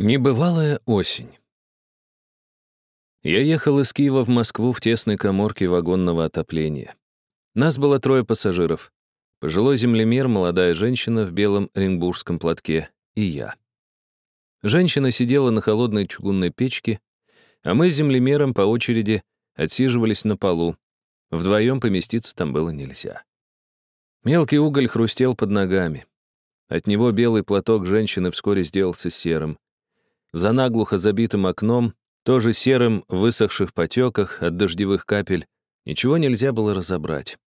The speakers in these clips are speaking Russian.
Небывалая осень. Я ехал из Киева в Москву в тесной коморке вагонного отопления. Нас было трое пассажиров. Пожилой землемер, молодая женщина в белом оренбургском платке и я. Женщина сидела на холодной чугунной печке, а мы с землемером по очереди отсиживались на полу. Вдвоем поместиться там было нельзя. Мелкий уголь хрустел под ногами. От него белый платок женщины вскоре сделался серым. За наглухо забитым окном, тоже серым в высохших потеках от дождевых капель, ничего нельзя было разобрать.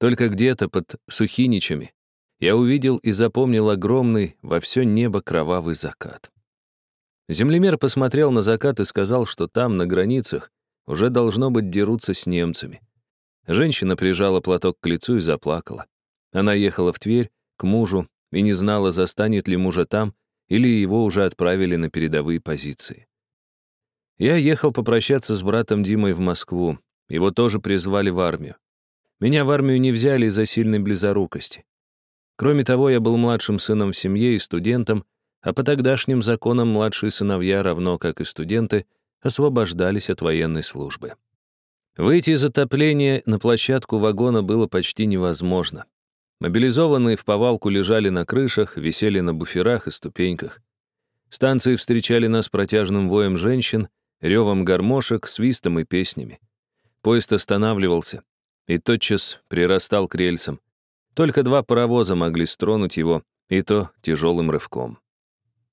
Только где-то под Сухиничами я увидел и запомнил огромный во все небо кровавый закат. Землемер посмотрел на закат и сказал, что там, на границах, уже должно быть дерутся с немцами. Женщина прижала платок к лицу и заплакала. Она ехала в Тверь, к мужу, и не знала, застанет ли мужа там, или его уже отправили на передовые позиции. Я ехал попрощаться с братом Димой в Москву. Его тоже призвали в армию. Меня в армию не взяли из-за сильной близорукости. Кроме того, я был младшим сыном в семье и студентом, а по тогдашним законам младшие сыновья, равно как и студенты, освобождались от военной службы. Выйти из отопления на площадку вагона было почти невозможно. Мобилизованные в повалку лежали на крышах, висели на буферах и ступеньках. Станции встречали нас протяжным воем женщин, ревом гармошек, свистом и песнями. Поезд останавливался и тотчас прирастал к рельсам. Только два паровоза могли стронуть его, и то тяжелым рывком.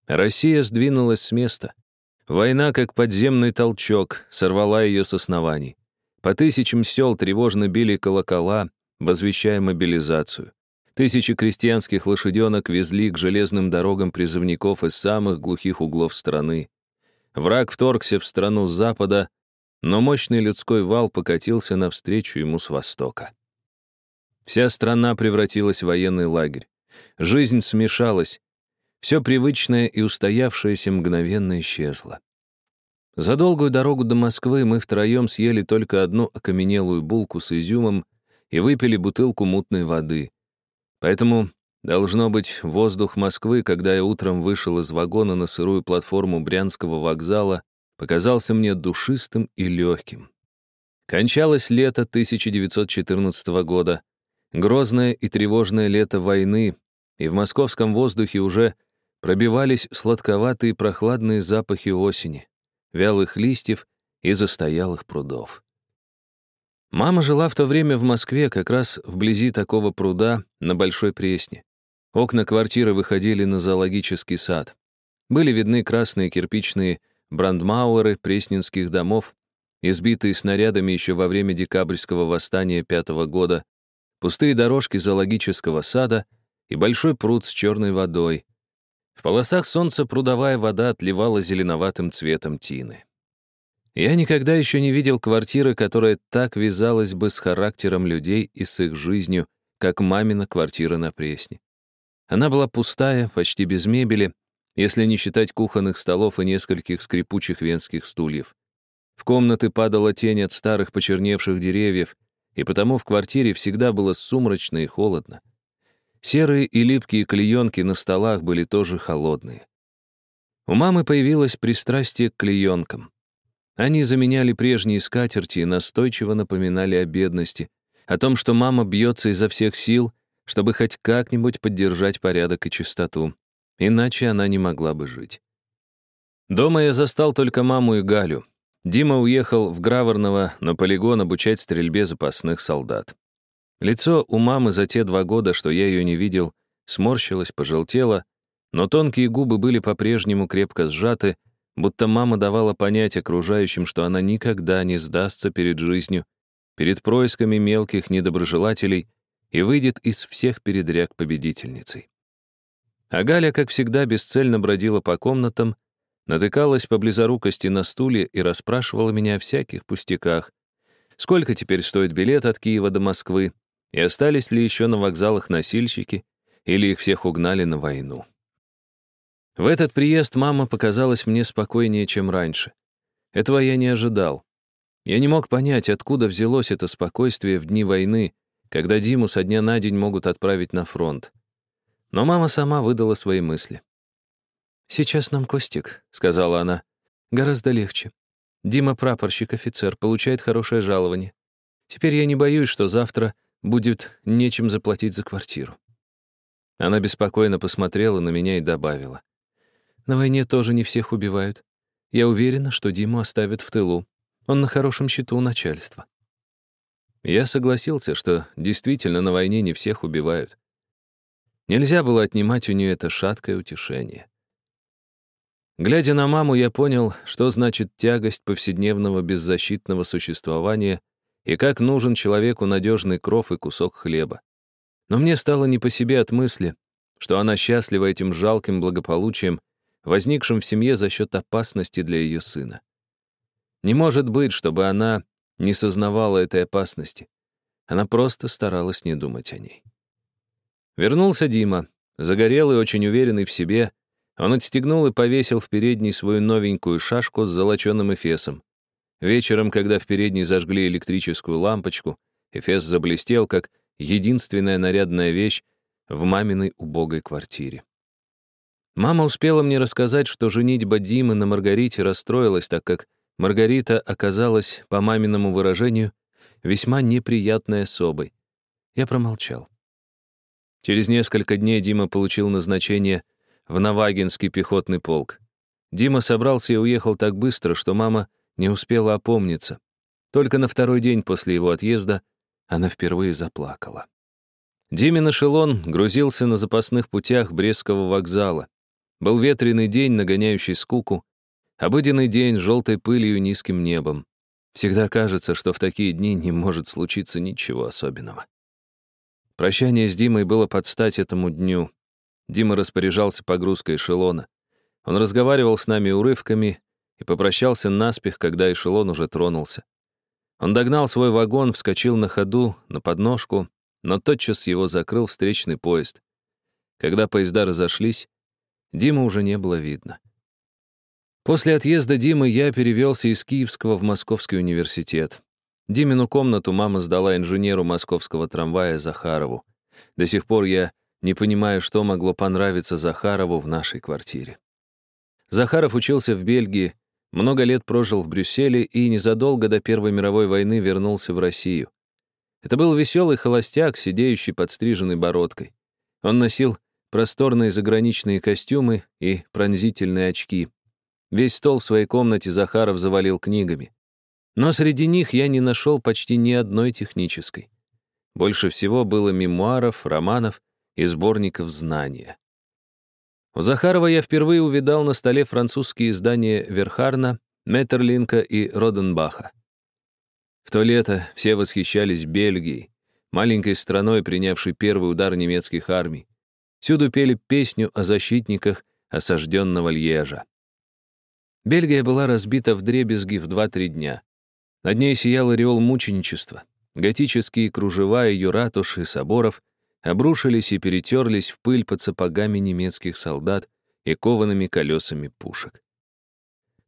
Россия сдвинулась с места. Война, как подземный толчок, сорвала ее с оснований. По тысячам сел тревожно били колокола, возвещая мобилизацию. Тысячи крестьянских лошаденок везли к железным дорогам призывников из самых глухих углов страны. Враг вторгся в страну с запада, но мощный людской вал покатился навстречу ему с востока. Вся страна превратилась в военный лагерь. Жизнь смешалась. Все привычное и устоявшееся мгновенно исчезло. За долгую дорогу до Москвы мы втроем съели только одну окаменелую булку с изюмом и выпили бутылку мутной воды. Поэтому, должно быть, воздух Москвы, когда я утром вышел из вагона на сырую платформу Брянского вокзала, показался мне душистым и легким. Кончалось лето 1914 года, грозное и тревожное лето войны, и в московском воздухе уже пробивались сладковатые прохладные запахи осени, вялых листьев и застоялых прудов. Мама жила в то время в Москве, как раз вблизи такого пруда на Большой Пресне. Окна квартиры выходили на зоологический сад. Были видны красные кирпичные брандмауэры пресненских домов, избитые снарядами еще во время декабрьского восстания пятого года, пустые дорожки зоологического сада и большой пруд с черной водой. В полосах солнца прудовая вода отливала зеленоватым цветом тины. Я никогда еще не видел квартиры, которая так вязалась бы с характером людей и с их жизнью, как мамина квартира на Пресне. Она была пустая, почти без мебели, если не считать кухонных столов и нескольких скрипучих венских стульев. В комнаты падала тень от старых почерневших деревьев, и потому в квартире всегда было сумрачно и холодно. Серые и липкие клеенки на столах были тоже холодные. У мамы появилось пристрастие к клеенкам. Они заменяли прежние скатерти и настойчиво напоминали о бедности, о том, что мама бьется изо всех сил, чтобы хоть как-нибудь поддержать порядок и чистоту. Иначе она не могла бы жить. Дома я застал только маму и Галю. Дима уехал в Граворново на полигон обучать стрельбе запасных солдат. Лицо у мамы за те два года, что я ее не видел, сморщилось, пожелтело, но тонкие губы были по-прежнему крепко сжаты, будто мама давала понять окружающим, что она никогда не сдастся перед жизнью, перед происками мелких недоброжелателей и выйдет из всех передряг победительницей. А Галя, как всегда, бесцельно бродила по комнатам, натыкалась по близорукости на стуле и расспрашивала меня о всяких пустяках. Сколько теперь стоит билет от Киева до Москвы, и остались ли еще на вокзалах носильщики, или их всех угнали на войну. В этот приезд мама показалась мне спокойнее, чем раньше. Этого я не ожидал. Я не мог понять, откуда взялось это спокойствие в дни войны, когда Диму со дня на день могут отправить на фронт. Но мама сама выдала свои мысли. «Сейчас нам Костик», — сказала она. «Гораздо легче. Дима прапорщик, офицер, получает хорошее жалование. Теперь я не боюсь, что завтра будет нечем заплатить за квартиру». Она беспокойно посмотрела на меня и добавила. «На войне тоже не всех убивают. Я уверена, что Диму оставят в тылу. Он на хорошем счету у начальства». Я согласился, что действительно на войне не всех убивают. Нельзя было отнимать у нее это шаткое утешение. Глядя на маму, я понял, что значит тягость повседневного беззащитного существования и как нужен человеку надежный кров и кусок хлеба. Но мне стало не по себе от мысли, что она счастлива этим жалким благополучием, возникшим в семье за счет опасности для ее сына. Не может быть, чтобы она не сознавала этой опасности. Она просто старалась не думать о ней. Вернулся Дима, загорелый, очень уверенный в себе. Он отстегнул и повесил в передней свою новенькую шашку с золоченым эфесом. Вечером, когда в передней зажгли электрическую лампочку, эфес заблестел, как единственная нарядная вещь в маминой убогой квартире. Мама успела мне рассказать, что женитьба Димы на Маргарите расстроилась, так как Маргарита оказалась, по маминому выражению, весьма неприятной особой. Я промолчал. Через несколько дней Дима получил назначение в Навагинский пехотный полк. Дима собрался и уехал так быстро, что мама не успела опомниться. Только на второй день после его отъезда она впервые заплакала. Димин эшелон грузился на запасных путях Брестского вокзала. Был ветреный день, нагоняющий скуку, обыденный день с желтой пылью и низким небом. Всегда кажется, что в такие дни не может случиться ничего особенного. Прощание с Димой было под стать этому дню. Дима распоряжался погрузкой эшелона. Он разговаривал с нами урывками и попрощался наспех, когда эшелон уже тронулся. Он догнал свой вагон, вскочил на ходу, на подножку, но тотчас его закрыл встречный поезд. Когда поезда разошлись, Дима уже не было видно. После отъезда Димы я перевелся из Киевского в Московский университет. Димину комнату мама сдала инженеру московского трамвая Захарову. До сих пор я не понимаю, что могло понравиться Захарову в нашей квартире. Захаров учился в Бельгии, много лет прожил в Брюсселе и незадолго до Первой мировой войны вернулся в Россию. Это был веселый холостяк, сидеющий под стриженной бородкой. Он носил просторные заграничные костюмы и пронзительные очки. Весь стол в своей комнате Захаров завалил книгами. Но среди них я не нашел почти ни одной технической. Больше всего было мемуаров, романов и сборников знания. У Захарова я впервые увидал на столе французские издания Верхарна, Меттерлинка и Роденбаха. В то лето все восхищались Бельгией, маленькой страной, принявшей первый удар немецких армий. Всюду пели песню о защитниках осажденного Льежа. Бельгия была разбита в дребезги в 2-3 дня. Над ней сиял ореол мученичества. Готические кружева ее ратуш и соборов обрушились и перетерлись в пыль под сапогами немецких солдат и коваными колесами пушек.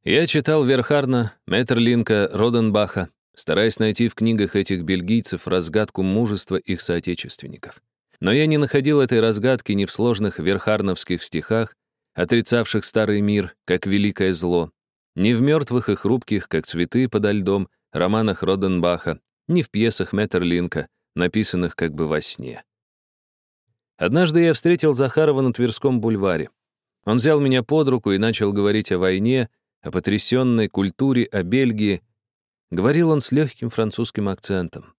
Я читал Верхарна, Меттерлинка, Роденбаха, стараясь найти в книгах этих бельгийцев разгадку мужества их соотечественников. Но я не находил этой разгадки ни в сложных верхарновских стихах, отрицавших старый мир, как великое зло, ни в мертвых и хрупких, как цветы подо льдом, романах Роденбаха, ни в пьесах Меттерлинка, написанных как бы во сне. Однажды я встретил Захарова на Тверском бульваре. Он взял меня под руку и начал говорить о войне, о потрясенной культуре, о Бельгии. Говорил он с легким французским акцентом.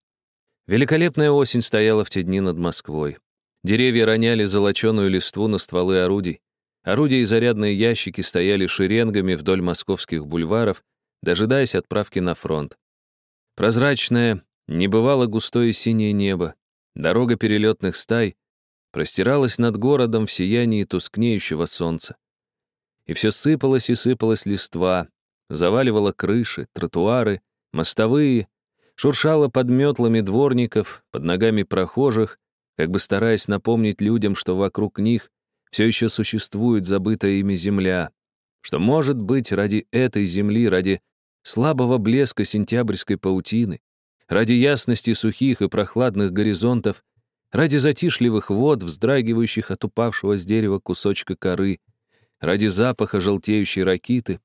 Великолепная осень стояла в те дни над Москвой. Деревья роняли золоченую листву на стволы орудий. Орудия и зарядные ящики стояли шеренгами вдоль московских бульваров, дожидаясь отправки на фронт. Прозрачное, небывало густое синее небо, дорога перелетных стай простиралась над городом в сиянии тускнеющего солнца. И все сыпалось и сыпалось листва, заваливало крыши, тротуары, мостовые, шуршало под метлами дворников, под ногами прохожих, как бы стараясь напомнить людям, что вокруг них все еще существует забытая ими земля, что, может быть, ради этой земли, ради слабого блеска сентябрьской паутины, ради ясности сухих и прохладных горизонтов, ради затишливых вод, вздрагивающих от упавшего с дерева кусочка коры, ради запаха желтеющей ракиты,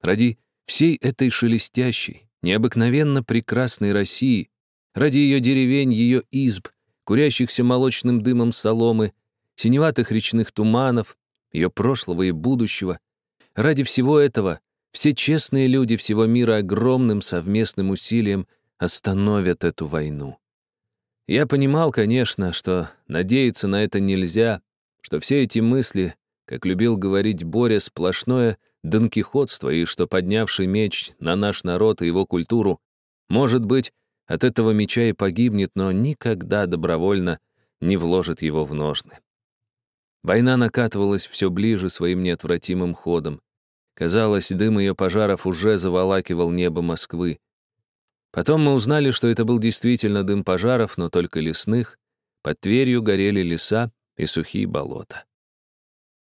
ради всей этой шелестящей, необыкновенно прекрасной России, ради ее деревень, ее изб, курящихся молочным дымом соломы, синеватых речных туманов, ее прошлого и будущего. Ради всего этого все честные люди всего мира огромным совместным усилием остановят эту войну. Я понимал, конечно, что надеяться на это нельзя, что все эти мысли, как любил говорить Боря, сплошное донкихотство, и что поднявший меч на наш народ и его культуру, может быть, от этого меча и погибнет, но никогда добровольно не вложит его в ножны. Война накатывалась все ближе своим неотвратимым ходом. Казалось, дым ее пожаров уже заволакивал небо Москвы. Потом мы узнали, что это был действительно дым пожаров, но только лесных. Под Тверью горели леса и сухие болота.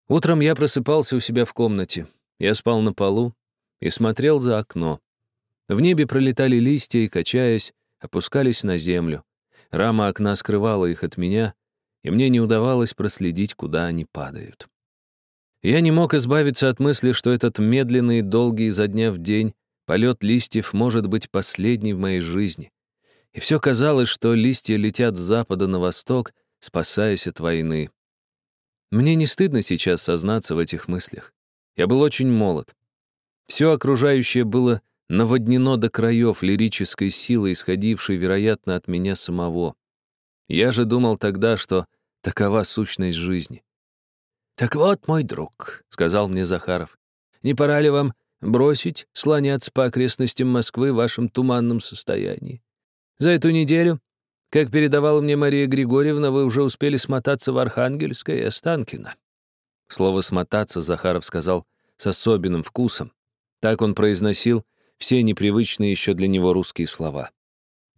Утром я просыпался у себя в комнате. Я спал на полу и смотрел за окно. В небе пролетали листья и, качаясь, опускались на землю. Рама окна скрывала их от меня, и мне не удавалось проследить, куда они падают. Я не мог избавиться от мысли, что этот медленный долгий изо дня в день Полет листьев может быть последний в моей жизни. И все казалось, что листья летят с запада на восток, спасаясь от войны. Мне не стыдно сейчас сознаться в этих мыслях. Я был очень молод. Все окружающее было наводнено до краев лирической силой, исходившей, вероятно, от меня самого. Я же думал тогда, что такова сущность жизни. «Так вот, мой друг», — сказал мне Захаров, — «не пора ли вам бросить слоняться по окрестностям Москвы в вашем туманном состоянии. За эту неделю, как передавала мне Мария Григорьевна, вы уже успели смотаться в Архангельское и Останкино». Слово «смотаться» Захаров сказал с особенным вкусом. Так он произносил все непривычные еще для него русские слова.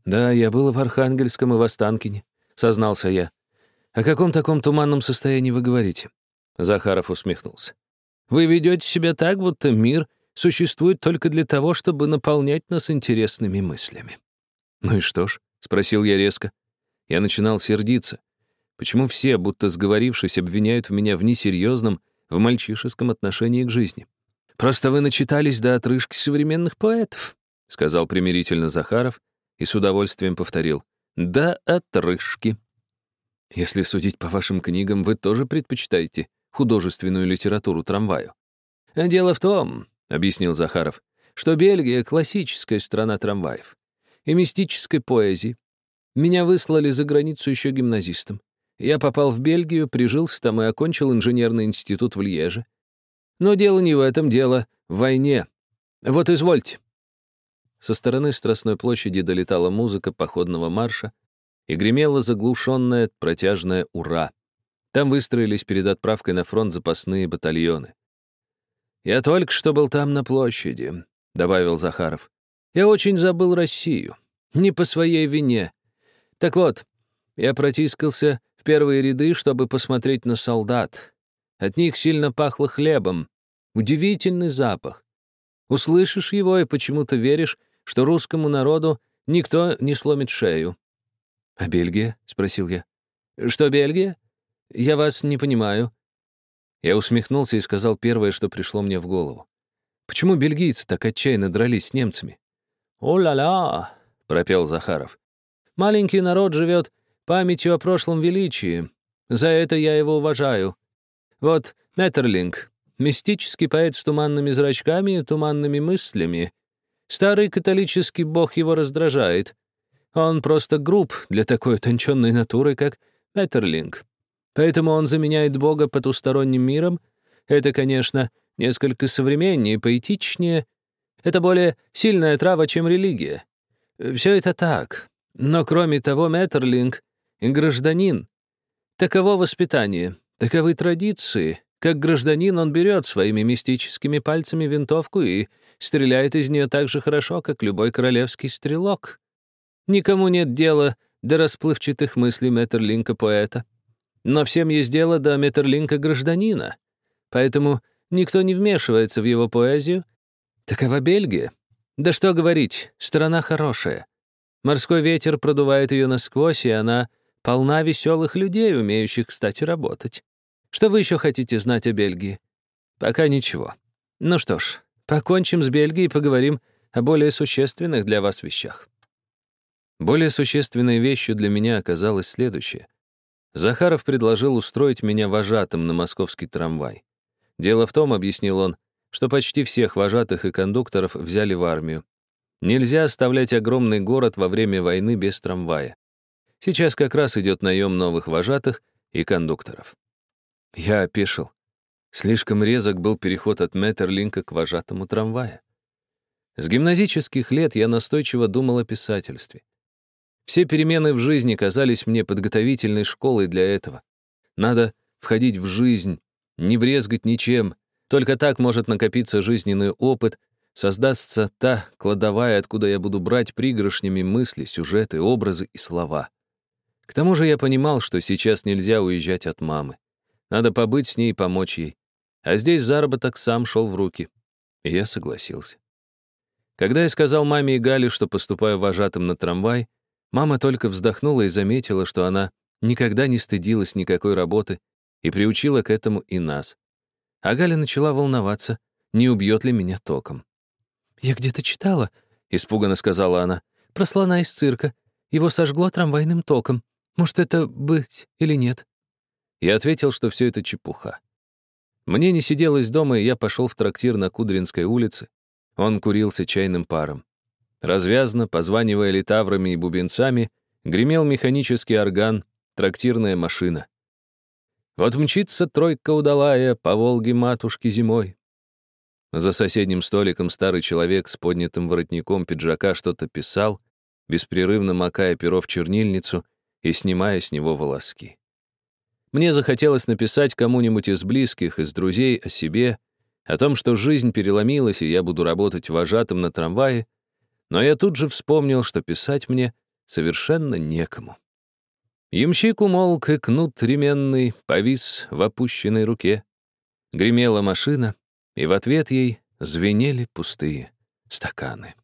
«Да, я был в Архангельском и в Останкине», — сознался я. «О каком таком туманном состоянии вы говорите?» Захаров усмехнулся. «Вы ведете себя так, будто мир существует только для того, чтобы наполнять нас интересными мыслями. «Ну и что ж?» — спросил я резко. Я начинал сердиться. Почему все, будто сговорившись, обвиняют в меня в несерьезном, в мальчишеском отношении к жизни? «Просто вы начитались до отрыжки современных поэтов», — сказал примирительно Захаров и с удовольствием повторил. «Да отрыжки». «Если судить по вашим книгам, вы тоже предпочитаете художественную литературу трамваю». «Дело в том, объяснил Захаров, что Бельгия — классическая страна трамваев и мистической поэзии. Меня выслали за границу еще гимназистом. Я попал в Бельгию, прижился там и окончил инженерный институт в Льеже. Но дело не в этом, дело в войне. Вот извольте. Со стороны Страстной площади долетала музыка походного марша и гремела заглушенная протяжная «Ура!». Там выстроились перед отправкой на фронт запасные батальоны. «Я только что был там на площади», — добавил Захаров. «Я очень забыл Россию. Не по своей вине. Так вот, я протискался в первые ряды, чтобы посмотреть на солдат. От них сильно пахло хлебом. Удивительный запах. Услышишь его и почему-то веришь, что русскому народу никто не сломит шею. «А Бельгия?» — спросил я. «Что Бельгия? Я вас не понимаю. Я усмехнулся и сказал первое, что пришло мне в голову. Почему бельгийцы так отчаянно дрались с немцами? «О-ля-ля!» — пропел Захаров. «Маленький народ живет памятью о прошлом величии. За это я его уважаю. Вот Меттерлинг, мистический поэт с туманными зрачками и туманными мыслями. Старый католический бог его раздражает. Он просто груб для такой утонченной натуры, как Меттерлинг. Поэтому он заменяет Бога потусторонним миром. Это, конечно, несколько современнее, поэтичнее. Это более сильная трава, чем религия. Все это так. Но кроме того, Меттерлинг — гражданин. Таково воспитание, таковы традиции. Как гражданин он берет своими мистическими пальцами винтовку и стреляет из нее так же хорошо, как любой королевский стрелок. Никому нет дела до расплывчатых мыслей Меттерлинка-поэта. Но всем есть дело до Метерлинка гражданина. Поэтому никто не вмешивается в его поэзию. Такова Бельгия. Да что говорить, страна хорошая. Морской ветер продувает ее насквозь, и она полна веселых людей, умеющих, кстати, работать. Что вы еще хотите знать о Бельгии? Пока ничего. Ну что ж, покончим с Бельгией и поговорим о более существенных для вас вещах. Более существенной вещью для меня оказалось следующее. Захаров предложил устроить меня вожатым на московский трамвай. Дело в том, объяснил он, что почти всех вожатых и кондукторов взяли в армию. Нельзя оставлять огромный город во время войны без трамвая. Сейчас как раз идет наем новых вожатых и кондукторов. Я опешил. Слишком резок был переход от Меттерлинка к вожатому трамвая. С гимназических лет я настойчиво думал о писательстве. Все перемены в жизни казались мне подготовительной школой для этого. Надо входить в жизнь, не брезгать ничем. Только так может накопиться жизненный опыт, создастся та кладовая, откуда я буду брать пригоршнями мысли, сюжеты, образы и слова. К тому же я понимал, что сейчас нельзя уезжать от мамы. Надо побыть с ней и помочь ей. А здесь заработок сам шел в руки. И я согласился. Когда я сказал маме и Гале, что поступаю вожатым на трамвай, мама только вздохнула и заметила, что она никогда не стыдилась никакой работы и приучила к этому и нас. А Галя начала волноваться, не убьет ли меня током. «Я где-то читала», — испуганно сказала она, «про слона из цирка. Его сожгло трамвайным током. Может, это быть или нет?» Я ответил, что все это чепуха. Мне не сиделось дома, и я пошел в трактир на Кудринской улице. Он курился чайным паром. Развязно, позванивая литаврами и бубенцами, гремел механический орган, трактирная машина. Вот мчится тройка удалая по Волге матушки зимой. За соседним столиком старый человек с поднятым воротником пиджака что-то писал, беспрерывно макая перо в чернильницу и снимая с него волоски. Мне захотелось написать кому-нибудь из близких, из друзей о себе, о том, что жизнь переломилась, и я буду работать вожатым на трамвае, но я тут же вспомнил, что писать мне совершенно некому. Ямщик умолк, и кнут ременный повис в опущенной руке. Гремела машина, и в ответ ей звенели пустые стаканы.